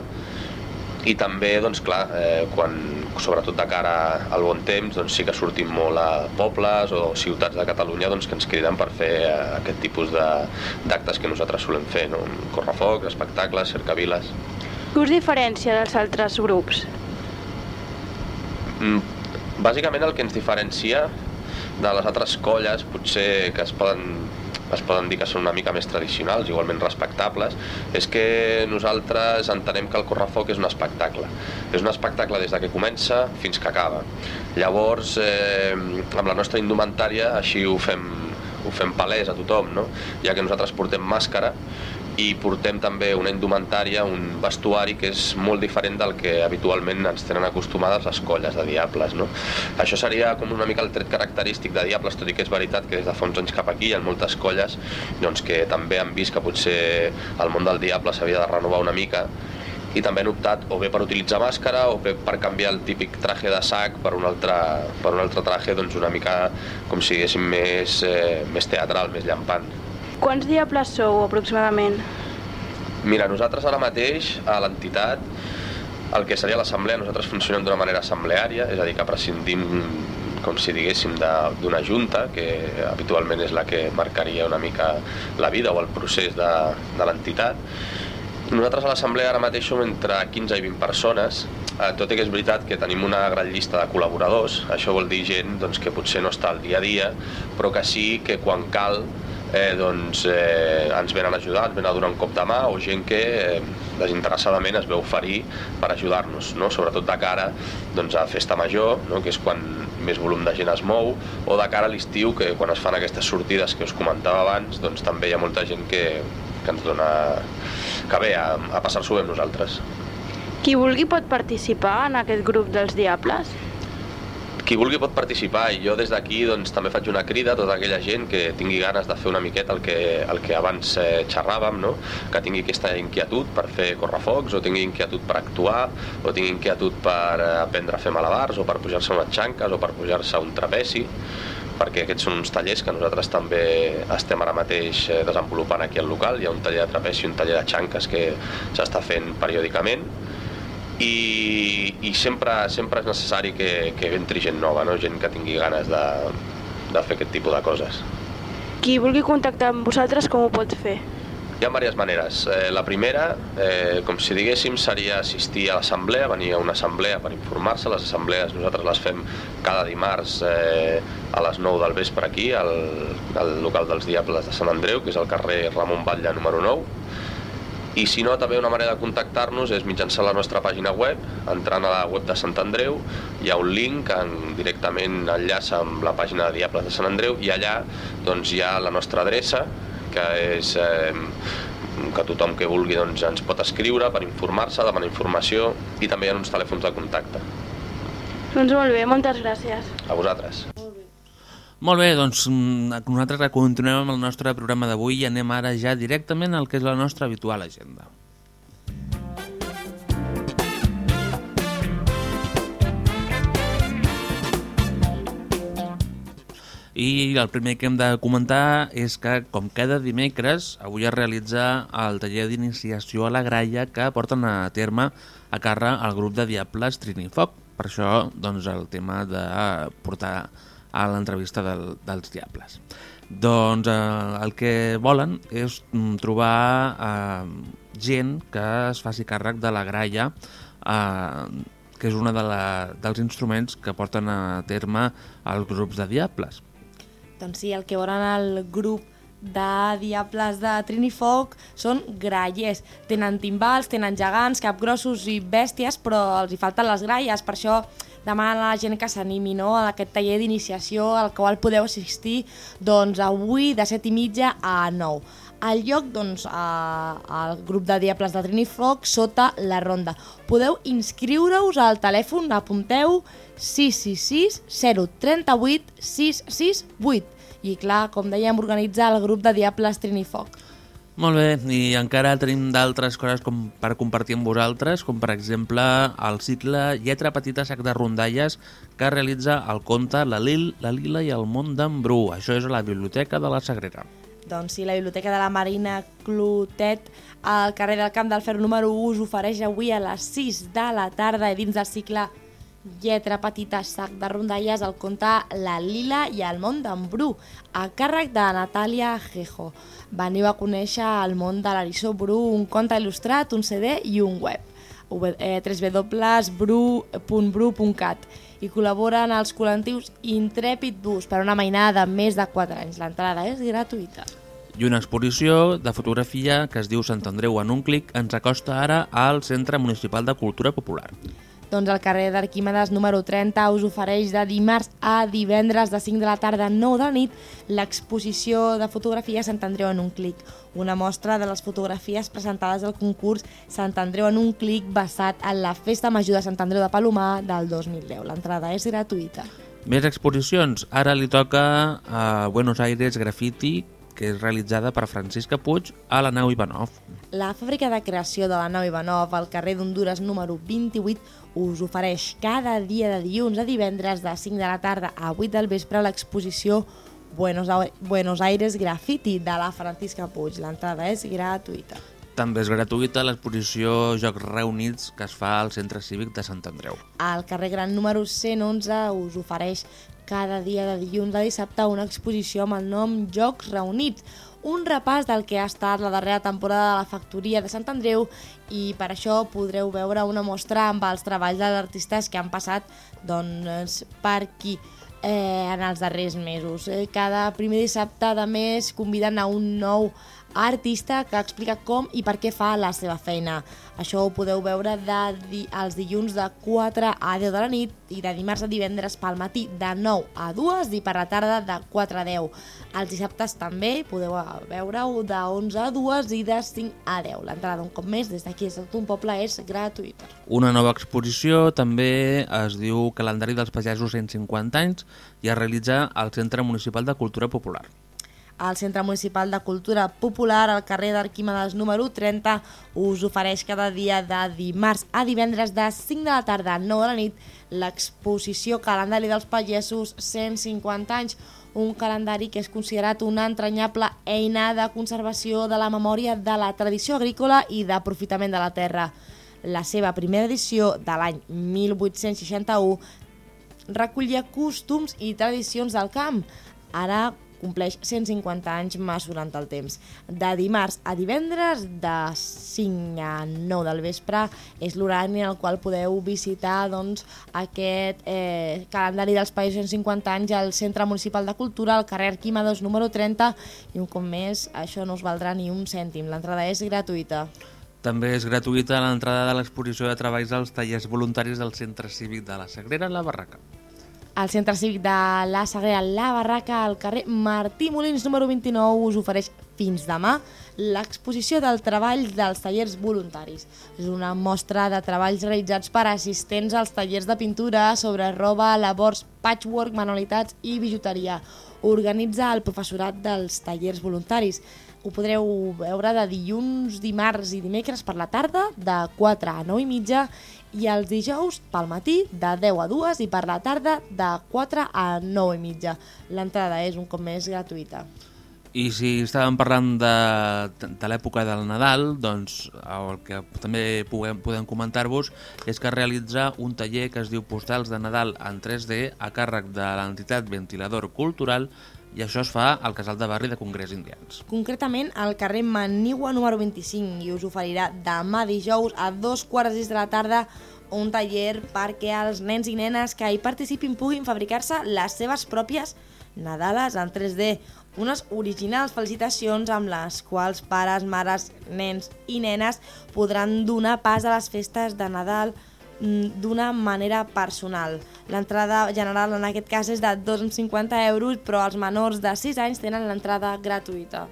i també, doncs clar, eh, quan, sobretot de cara al bon temps, doncs sí que sortim molt a pobles o ciutats de Catalunya doncs, que ens criden per fer eh, aquest tipus de- d'actes que nosaltres solem fer, no? correfocs, espectacles, cercaviles. Què us diferència dels altres grups? Mm, Bàsicament el que ens diferencia de les altres colles, potser que es poden, es poden dir que són una mica més tradicionals, igualment respectables, és que nosaltres entenem que el correfoc és un espectacle. És un espectacle des de que comença fins que acaba. Llavors, eh, amb la nostra indumentària, així ho fem, ho fem palès a tothom, no? ja que nosaltres portem màscara i portem també una indumentària, un vestuari que és molt diferent del que habitualment ens tenen acostumades les colles de Diables. No? Això seria com una mica el tret característic de Diables, tot i que és veritat que des de fa uns anys cap aquí hi ha moltes colles doncs, que també han vist que potser el món del Diable s'havia de renovar una mica i també han optat o bé per utilitzar màscara o bé per canviar el típic traje de sac per un altre, per un altre traje doncs una mica com si diguéssim més, eh, més teatral, més llampant. Quants diables sou aproximadament? Mira, nosaltres ara mateix a l'entitat el que seria l'assemblea, nosaltres funcionem d'una manera assembleària, és a dir, que prescindim com si diguéssim, d'una junta, que habitualment és la que marcaria una mica la vida o el procés de, de l'entitat. Nosaltres a l'assemblea ara mateix som entre 15 i 20 persones, eh, tot i que és veritat que tenim una gran llista de col·laboradors, això vol dir gent doncs, que potser no està al dia a dia, però que sí que quan cal eh, doncs, eh, ens venen a ajudar, ens venen a donar un cop de mà, o gent que eh, desinteressadament es veu oferir per ajudar-nos, no? sobretot de cara doncs, a Festa Major, no? que és quan més volum de gent es mou, o de cara a l'estiu, que quan es fan aquestes sortides que us comentava abans, doncs també hi ha molta gent que, que ens dona que ve a, a passar-s'ho bé amb nosaltres. Qui vulgui pot participar en aquest grup dels Diables? Qui vulgui pot participar i jo des d'aquí doncs, també faig una crida a tota aquella gent que tingui ganes de fer una miqueta el que, el que abans eh, xerràvem, no? que tingui aquesta inquietud per fer correfocs o tingui inquietud per actuar o tingui inquietud per eh, aprendre a fer malabars o per pujar-se unes xanques o per pujar-se un trapeci perquè aquests són uns tallers que nosaltres també estem ara mateix eh, desenvolupant aquí al local. Hi ha un taller de trapeci i un taller de xanques que s'està fent periòdicament i, i sempre, sempre és necessari que, que entri gent nova, no? gent que tingui ganes de, de fer aquest tipus de coses. Qui vulgui contactar amb vosaltres, com ho pot fer? Hi ha diverses maneres. Eh, la primera, eh, com si diguéssim, seria assistir a l'assemblea, venir a una assemblea per informar-se. Les assemblees nosaltres les fem cada dimarts eh, a les 9 del vespre aquí, al, al local dels Diables de Sant Andreu, que és al carrer Ramon Batlle número 9. I si no, també una manera de contactar-nos és mitjançant la nostra pàgina web, entrant a la web de Sant Andreu, hi ha un link que en- directament enllaça amb la pàgina de Diables de Sant Andreu i allà doncs, hi ha la nostra adreça, que és eh, que tothom que vulgui doncs, ens pot escriure per informar-se, demanar informació i també hi ha uns telèfons de contacte. Doncs molt bé, moltes gràcies. A vosaltres. Molt bé, doncs mm, nosaltres continuem amb el nostre programa d'avui i anem ara ja directament al que és la nostra habitual agenda. I el primer que hem de comentar és que, com cada dimecres, avui es realitza el taller d'iniciació a la gralla que porten a terme a càrrec al grup de Diables Trinifoc. Per això, doncs, el tema de portar a l'entrevista del, dels Diables. Doncs eh, el que volen és mm, trobar eh, gent que es faci càrrec de la gralla, eh, que és un de la, dels instruments que porten a terme els grups de Diables. Doncs sí, el que volen el grup de Diables de Trinifoc són grallers. Tenen timbals, tenen gegants, capgrossos i bèsties, però els hi falten les gralles. Per això demanen a la gent que s'animi no? a aquest taller d'iniciació al qual podeu assistir doncs, avui de 7 i mitja a 9. Al lloc, doncs, a- al grup de Diables de Trinifoc, sota la ronda. Podeu inscriure-us al telèfon, apunteu 666 038 668. I clar, com dèiem, organitza el grup de Diables Trinifoc. Molt bé, i encara tenim d'altres coses com per compartir amb vosaltres, com per exemple el cicle Lletra Petita Sac de Rondalles que realitza el conte La, Lil, la Lila i el món d'en Bru. Això és a la Biblioteca de la Sagrera. Doncs sí, la Biblioteca de la Marina Clotet al carrer del Camp del Ferro número 1 us ofereix avui a les 6 de la tarda i dins del cicle Lletra petita sac de rondalles el conte La Lila i el món d'en Bru a càrrec de Natàlia Gejo. Veniu a conèixer el món de l'Arissó Bru, un conte il·lustrat, un CD i un web eh, www.bru.cat i col·laboren els col·lectius Intrepid Bus per una mainada de més de 4 anys. L'entrada és gratuïta. I una exposició de fotografia que es diu Sant Andreu en un clic ens acosta ara al Centre Municipal de Cultura Popular. Doncs el carrer d'Arquímedes número 30 us ofereix de dimarts a divendres de 5 de la tarda a 9 de la nit l'exposició de fotografia Sant Andreu en un clic, una mostra de les fotografies presentades al concurs Sant Andreu en un clic basat en la Festa Major de Sant Andreu de Palomar del 2010. L'entrada és gratuïta. Més exposicions. Ara li toca a Buenos Aires Graffiti, que és realitzada per Francisca Puig a la nau Ivanov. La fàbrica de creació de la nau Ivanov al carrer d'Honduras número 28 us ofereix cada dia de dilluns a divendres de 5 de la tarda a 8 del vespre l'exposició Buenos, Buenos Aires Graffiti de la Francisca Puig. L'entrada és gratuïta. També és gratuïta l'exposició Jocs Reunits que es fa al Centre Cívic de Sant Andreu. Al carrer Gran número 111 us ofereix cada dia de dilluns a dissabte una exposició amb el nom Jocs Reunits, un repàs del que ha estat la darrera temporada de la Factoria de Sant Andreu i per això podreu veure una mostra amb els treballs dels artistes que han passat doncs, per aquí eh, en els darrers mesos. Eh, cada primer dissabte de mes conviden a un nou artista que explica com i per què fa la seva feina. Això ho podeu veure de di els dilluns de 4 a 10 de la nit i de dimarts a divendres pel matí de 9 a 2 i per la tarda de 4 a 10. Els dissabtes també podeu veure-ho de 11 a 2 i de 5 a 10. L'entrada un cop més des d'aquí de tot un poble és gratuïta. Una nova exposició també es diu Calendari dels Pagesos 150 anys i es realitza al Centre Municipal de Cultura Popular. El Centre Municipal de Cultura Popular, al carrer d'Arquímedes número 30, us ofereix cada dia de dimarts a divendres de 5 de la tarda a 9 de la nit l'exposició Calendari dels Pagesos 150 anys, un calendari que és considerat una entranyable eina de conservació de la memòria de la tradició agrícola i d'aprofitament de la terra. La seva primera edició de l'any 1861 recollia costums i tradicions del camp. Ara compleix 150 anys mesurant el temps. De dimarts a divendres, de 5 a 9 del vespre, és l'horari en el qual podeu visitar doncs, aquest eh, calendari dels països 150 anys al Centre Municipal de Cultura, al carrer Arquímedes número 30, i un cop més, això no us valdrà ni un cèntim. L'entrada és gratuïta. També és gratuïta l'entrada de l'exposició de treballs als tallers voluntaris del Centre Cívic de la Sagrera, La Barraca. El Centre Cívic de la Sagrera La Barraca, al carrer Martí Molins número 29, us ofereix fins demà l'exposició del treball dels tallers voluntaris. És una mostra de treballs realitzats per assistents als tallers de pintura sobre roba, labors, patchwork, manualitats i bijuteria. Organitza el professorat dels tallers voluntaris. Ho podreu veure de dilluns, dimarts i dimecres per la tarda, de 4 a 9 i mitja, i els dijous pel matí de 10 a 2 i per la tarda de 4 a 9 i mitja. L'entrada és un cop més gratuïta. I si estàvem parlant de, de l'època del Nadal, doncs el que també puguem, podem comentar-vos és que realitza un taller que es diu Postals de Nadal en 3D a càrrec de l'entitat Ventilador Cultural i això es fa al casal de barri de Congrés Indians. Concretament al carrer Manigua número 25 i us oferirà demà dijous a dos quarts de la tarda un taller perquè els nens i nenes que hi participin puguin fabricar-se les seves pròpies Nadales en 3D, unes originals felicitacions amb les quals pares, mares, nens i nenes podran donar pas a les festes de Nadal d'una manera personal. L'entrada general en aquest cas és de 250 euros, però els menors de 6 anys tenen l'entrada gratuïta.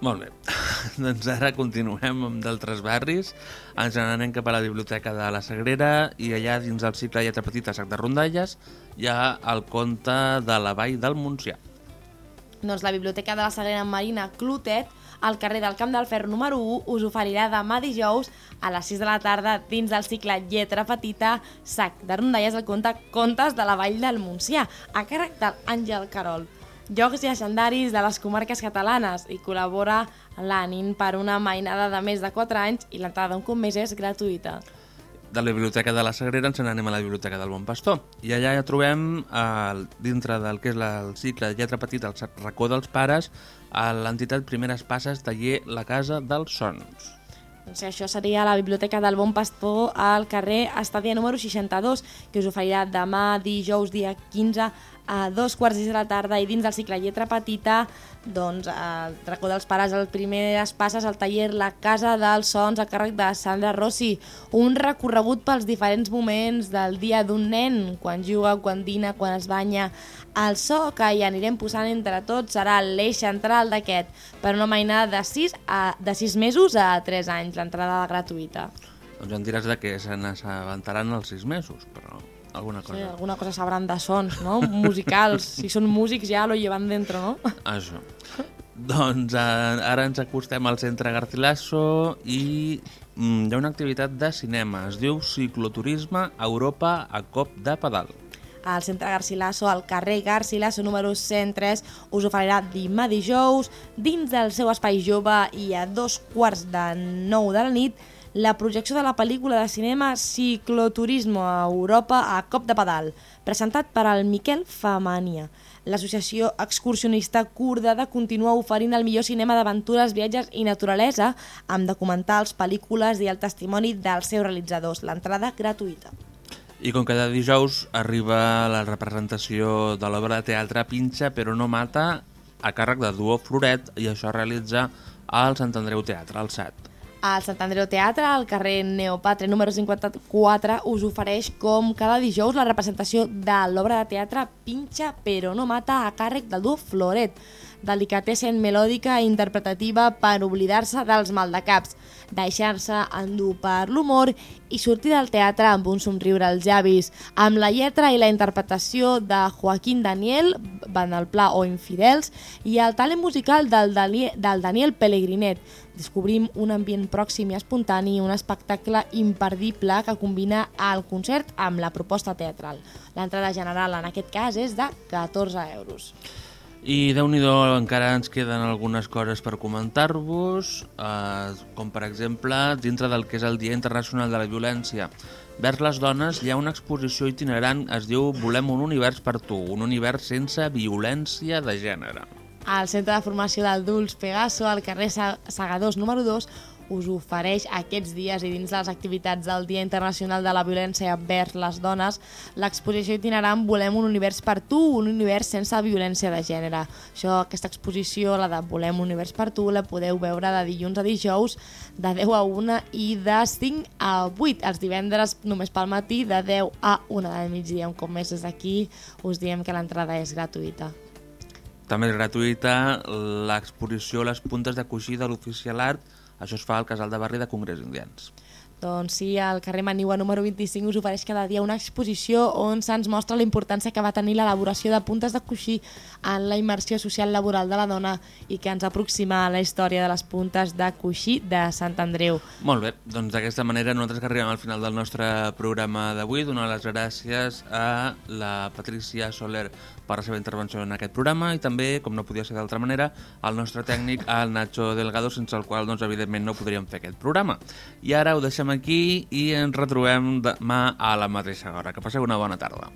Molt bé, doncs ara continuem amb d'altres barris. Ens n'anem cap a la Biblioteca de la Sagrera i allà dins del cicle Lletra Petita Sac de Rondalles hi ha el conte de la Vall del Montsià. Doncs la Biblioteca de la Sagrera Marina Clotet, al carrer del Camp del Ferro número 1, us oferirà demà dijous a les 6 de la tarda dins del cicle Lletra Petita Sac de Rondalles el conte Contes de la Vall del Montsià, a càrrec d'Àngel Carol jocs llegendaris de les comarques catalanes i col·labora l'Anin per una mainada de més de 4 anys i l'entrada d'un cop més és gratuïta. De la Biblioteca de la Sagrera ens n'anem a la Biblioteca del Bon Pastor i allà ja trobem, eh, dintre del que és la, el cicle de lletra petita, el racó dels pares, a l'entitat Primeres Passes taller La Casa dels Sons. Doncs això seria la Biblioteca del Bon Pastor al carrer Estàdia número 62, que us oferirà demà dijous dia 15 a dos quarts de la tarda i dins del cicle Lletra Petita, doncs, el racó dels pares, el primer es passes al taller La Casa dels Sons a càrrec de Sandra Rossi, un recorregut pels diferents moments del dia d'un nen, quan juga, quan dina, quan es banya. El so que hi anirem posant entre tots serà l'eix central d'aquest, per una mainada de 6, a, de 6 mesos a 3 anys, l'entrada gratuïta. Doncs em diràs de què se n'assabentaran els 6 mesos, però alguna cosa. Sí, alguna cosa sabran de sons, no? Musicals. si són músics ja lo llevan dentro, no? Això. Doncs eh, ara ens acostem al centre Garcilaso i mm, hi ha una activitat de cinema. Es diu Cicloturisme Europa a cop de pedal. al centre Garcilaso, al carrer Garcilaso número 103, us oferirà demà dijous, dins del seu espai jove i a dos quarts de nou de la nit, la projecció de la pel·lícula de cinema Cicloturismo a Europa a cop de pedal, presentat per al Miquel Famania. L'associació excursionista kurdada continua oferint el millor cinema d'aventures, viatges i naturalesa amb documentals, pel·lícules i el testimoni dels seus realitzadors. L'entrada gratuïta. I com cada dijous arriba la representació de l'obra de teatre Pinxa però no mata a càrrec de Duo Floret i això realitza al Sant Andreu Teatre, al SAT. El Sant Andreu Teatre, al carrer Neopatre número 54, us ofereix com cada dijous la representació de l'obra de teatre Pinxa però no mata a càrrec del duo Floret, delicatessen melòdica i interpretativa per oblidar-se dels maldecaps, deixar-se endur per l'humor i sortir del teatre amb un somriure als llavis, amb la lletra i la interpretació de Joaquín Daniel, Van al Pla o Infidels, i el talent musical del, Daniel, del Daniel Pellegrinet. Descobrim un ambient pròxim i espontani, un espectacle imperdible que combina el concert amb la proposta teatral. L'entrada general en aquest cas és de 14 euros. I déu nhi encara ens queden algunes coses per comentar-vos, eh, com per exemple, dintre del que és el Dia Internacional de la Violència vers les dones, hi ha una exposició itinerant, es diu Volem un univers per tu, un univers sense violència de gènere. Al Centre de Formació d'Adults Pegaso, al carrer Segadors número 2, us ofereix aquests dies i dins les activitats del Dia Internacional de la Violència vers les dones, l'exposició itinerant Volem un univers per tu, un univers sense violència de gènere. Això, aquesta exposició, la de Volem un univers per tu, la podeu veure de dilluns a dijous de 10 a 1 i de 5 a 8. Els divendres només pel matí de 10 a 1 del migdia. Un cop més des d'aquí us diem que l'entrada és gratuïta. També és gratuïta l'exposició Les puntes de coixí de l'oficialat, això es fa al casal de barri de Congrés Indians. Doncs sí, al carrer Maniua número 25 us ofereix cada dia una exposició on se'ns mostra la importància que va tenir l'elaboració de puntes de coixí en la immersió social laboral de la dona i que ens aproxima a la història de les puntes de coixí de Sant Andreu. Molt bé, doncs d'aquesta manera nosaltres que arribem al final del nostre programa d'avui, donar les gràcies a la Patricia Soler per la seva intervenció en aquest programa i també, com no podia ser d'altra manera, al nostre tècnic, al Nacho Delgado, sense el qual, doncs, evidentment, no podríem fer aquest programa. I ara ho deixem aquí i ens retrobem demà a la mateixa hora. Que passeu una bona tarda.